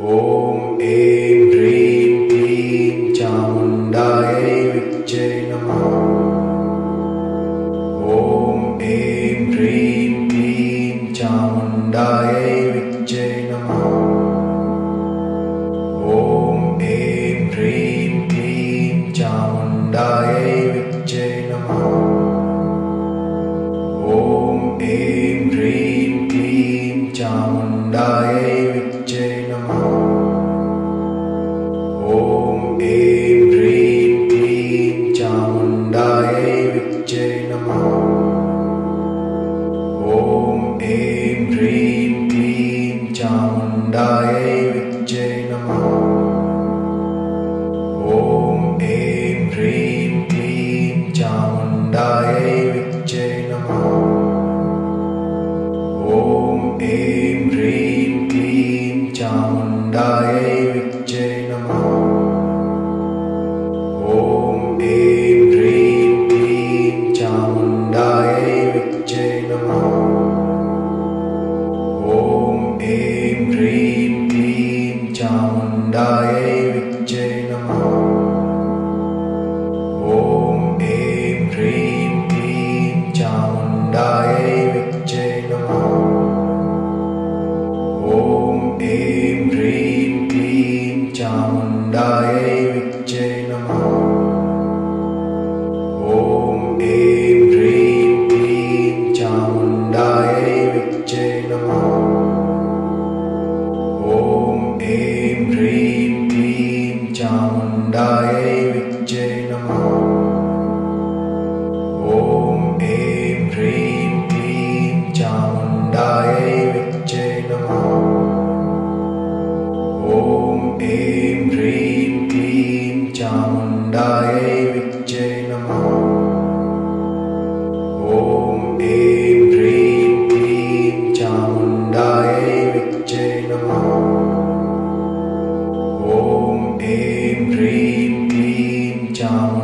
ॐ ऐं ह्रीं क्लीं चामुण्डायै विच्चे नमः। ॐ ऐं ह्रीं क्लीं चामुण्डायै विच्चे नमः। ॐ ऐं ह्रीं क्लीं चामुण्डायै विच्चे नमः। ॐ ऐं ह्रीं क्लीं चामुण्डायै ॐ ऐं ह्रीं क्लीं चामुण्डाय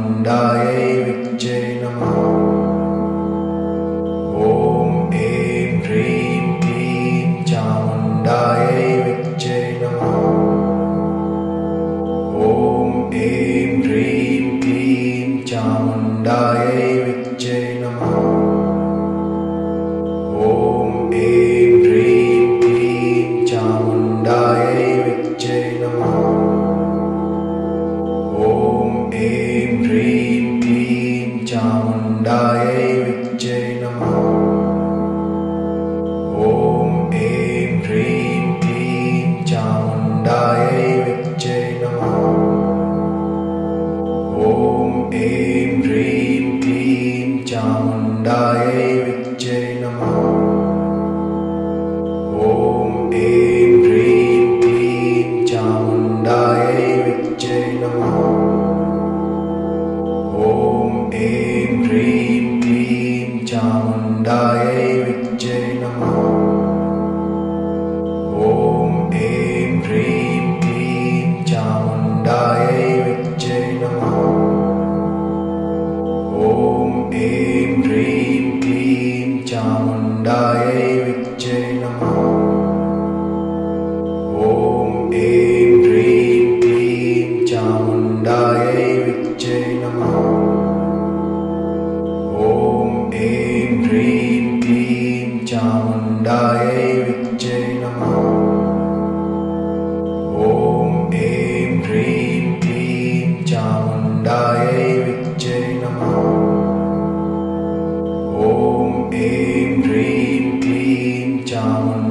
ഉണ്ടായേ Nanda.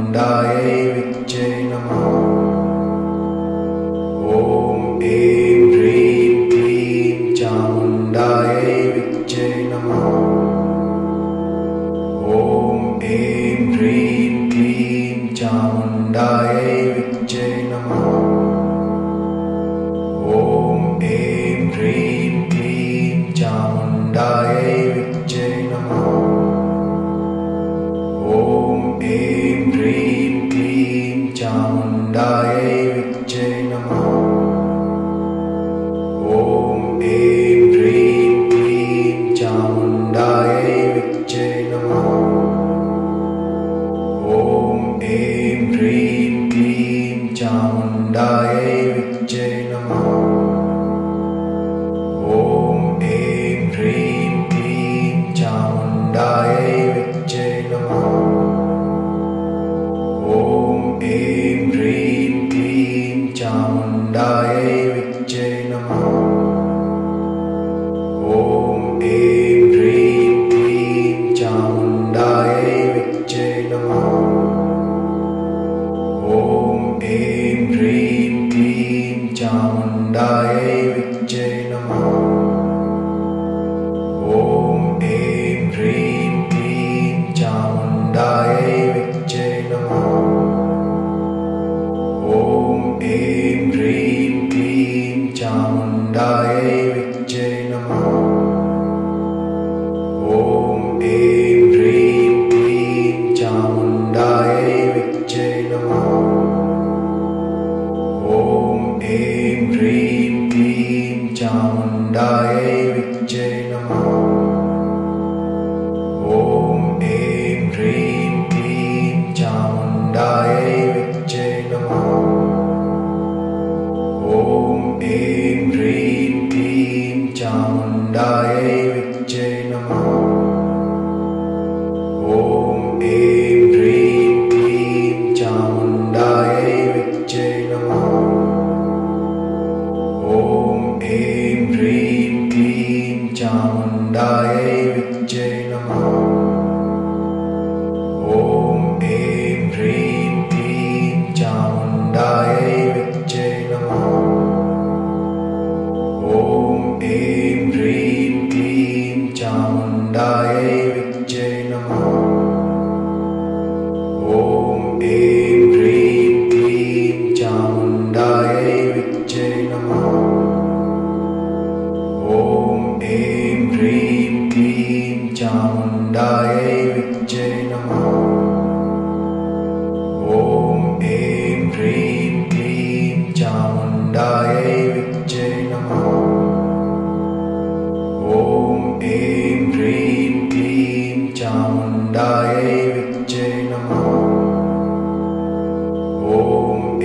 मुण्डायै विच्चे नमः। ॐ ऐं ह्रीं क्लीं चामुण्डायै विच्चे नमः। ॐ ऐं ह्रीं क्लीं चामुण्डायै विच्चे नमः। ॐ ऐं ह्रीं क्लीं चामुण्डायै विच्चे नमः। ॐ ऐं ह्रीं क्लीं चामुण्डाय Mundaye ഉണ്ടായി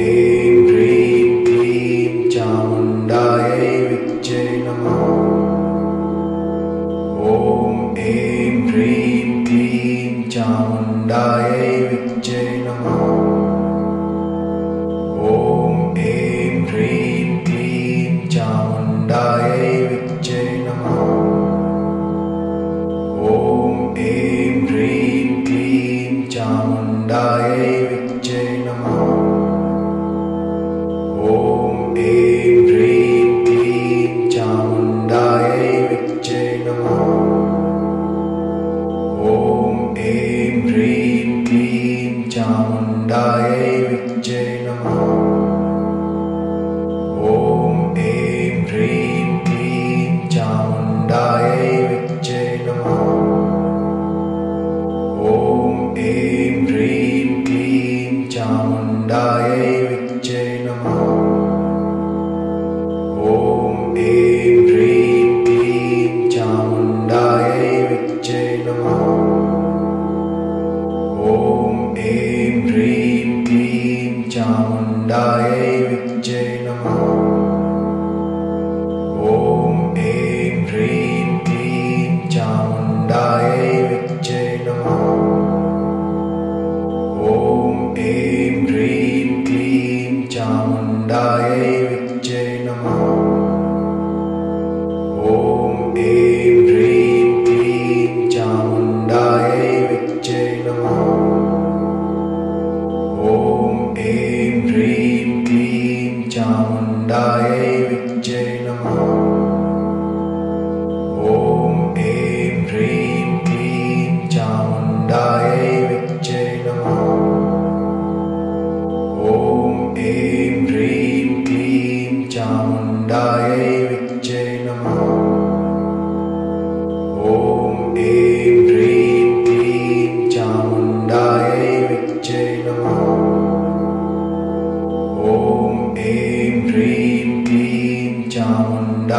्रीं क्लीं ॐ ं ह्रीं क्लीं ॐ ऐं ह्रीं क्लीं ॐ ऐं ह्रीं क्लीं चामुण्डाय ह्रीं क्लीं चामुण्डाय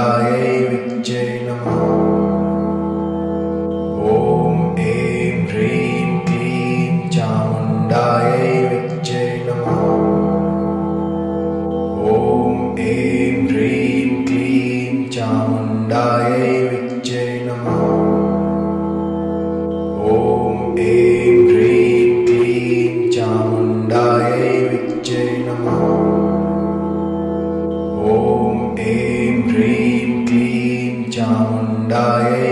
Bye. ഉണ്ടായേ